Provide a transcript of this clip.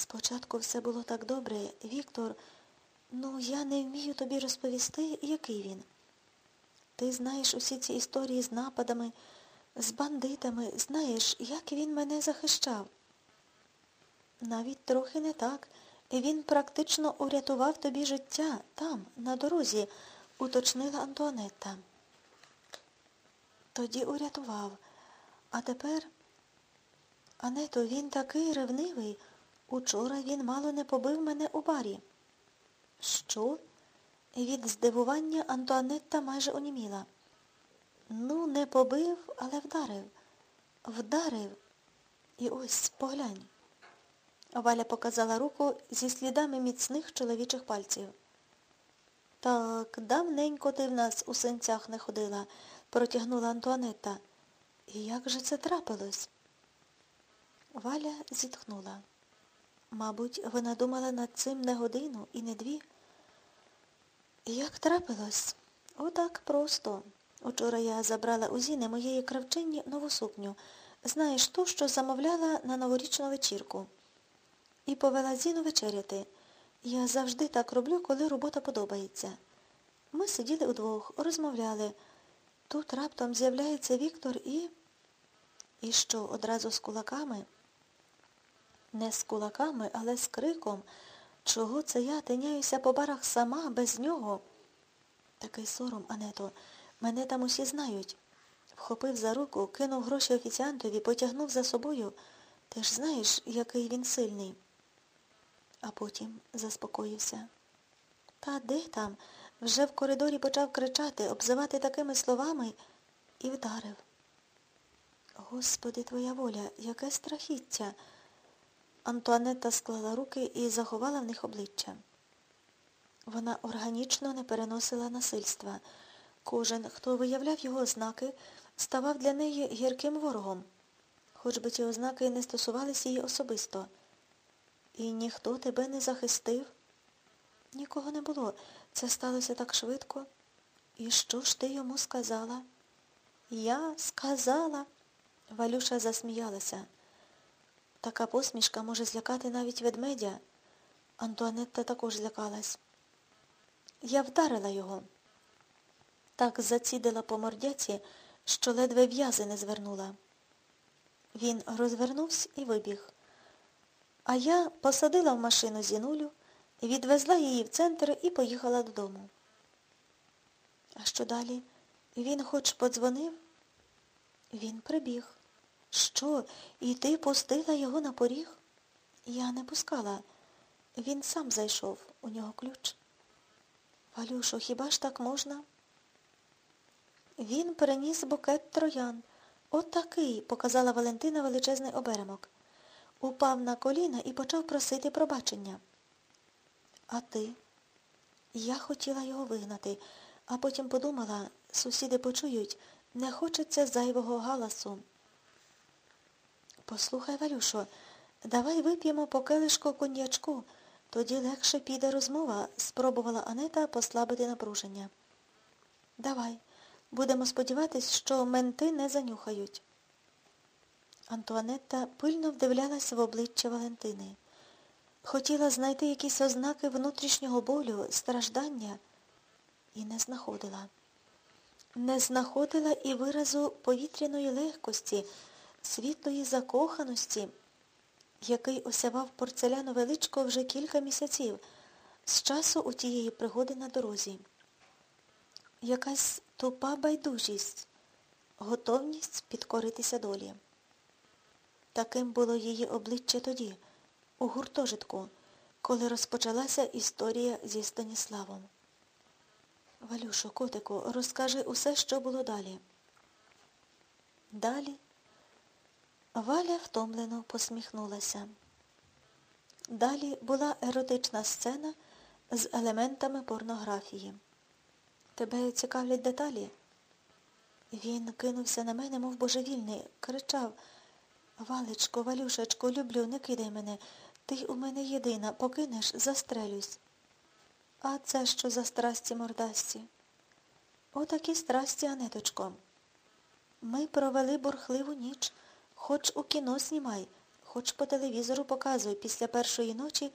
Спочатку все було так добре. Віктор, ну я не вмію тобі розповісти, який він. Ти знаєш усі ці історії з нападами, з бандитами, знаєш, як він мене захищав. Навіть трохи не так. Він практично урятував тобі життя там, на дорозі, уточнила Антуанетта. Тоді урятував. А тепер, Ането, він такий ревнивий. Учора він мало не побив мене у барі. Що? Від здивування Антуанетта майже оніміла. Ну, не побив, але вдарив. Вдарив. І ось поглянь. Валя показала руку зі слідами міцних чоловічих пальців. Так, давненько ти в нас у синцях не ходила, протягнула Антуанетта. І як же це трапилось? Валя зітхнула. Мабуть, вона думала над цим не годину і не дві. Як трапилось? Отак просто. Учора я забрала у Зіни моєї кравчині нову сукню. Знаєш ту, що замовляла на новорічну вечірку. І повела Зіну вечеряти. Я завжди так роблю, коли робота подобається. Ми сиділи удвох, розмовляли. Тут раптом з'являється Віктор і... І що, одразу з кулаками? Не з кулаками, але з криком. Чого це я тиняюся по барах сама, без нього? Такий сором, Ането. Мене там усі знають. Вхопив за руку, кинув гроші офіціантові, потягнув за собою. Ти ж знаєш, який він сильний. А потім заспокоївся. Та де там? Вже в коридорі почав кричати, обзивати такими словами і вдарив. Господи, твоя воля, яке страхіття. Антуанетта склала руки і заховала в них обличчя. Вона органічно не переносила насильства. Кожен, хто виявляв його ознаки, ставав для неї гірким ворогом, хоч би ці ознаки не стосувалися її особисто. І ніхто тебе не захистив? Нікого не було. Це сталося так швидко. І що ж ти йому сказала? Я сказала. Валюша засміялася. Така посмішка може злякати навіть ведмедя. Антуанетта також злякалась. Я вдарила його. Так зацідила по мордяці, що ледве в'язи не звернула. Він розвернувся і вибіг. А я посадила в машину Зінулю, відвезла її в центр і поїхала додому. А що далі? Він хоч подзвонив? Він прибіг. Що, і ти пустила його на поріг? Я не пускала. Він сам зайшов, у нього ключ. Валюшо, хіба ж так можна? Він переніс букет троян. От такий, показала Валентина величезний оберемок. Упав на коліна і почав просити пробачення. А ти? Я хотіла його вигнати, а потім подумала, сусіди почують, не хочеться зайвого галасу. Послухай, Валюшо, давай вип'ємо по келишку коньячку, тоді легше піде розмова, спробувала Анета послабити напруження. Давай, будемо сподіватись, що менти не занюхають. Антуанетта пильно вдивлялась в обличчя Валентини. Хотіла знайти якісь ознаки внутрішнього болю, страждання і не знаходила. Не знаходила і виразу повітряної легкості, світлої закоханості, який осявав порцеляну величко вже кілька місяців з часу у тієї пригоди на дорозі. Якась тупа байдужість, готовність підкоритися долі. Таким було її обличчя тоді, у гуртожитку, коли розпочалася історія зі Станіславом. Валюшо, котику, розкажи усе, що було далі. Далі Валя втомлено посміхнулася. Далі була еротична сцена з елементами порнографії. Тебе цікавлять деталі? Він кинувся на мене, мов божевільний, кричав Валечко, Валюшечко, люблю, не кидай мене. Ти у мене єдина, покинеш, застрелюсь. А це що за страсті мордасті? Отакі страсті, Анеточко. Ми провели бурхливу ніч. Хоч у кіно знімай, Хоч по телевізору показуй, після першої ночі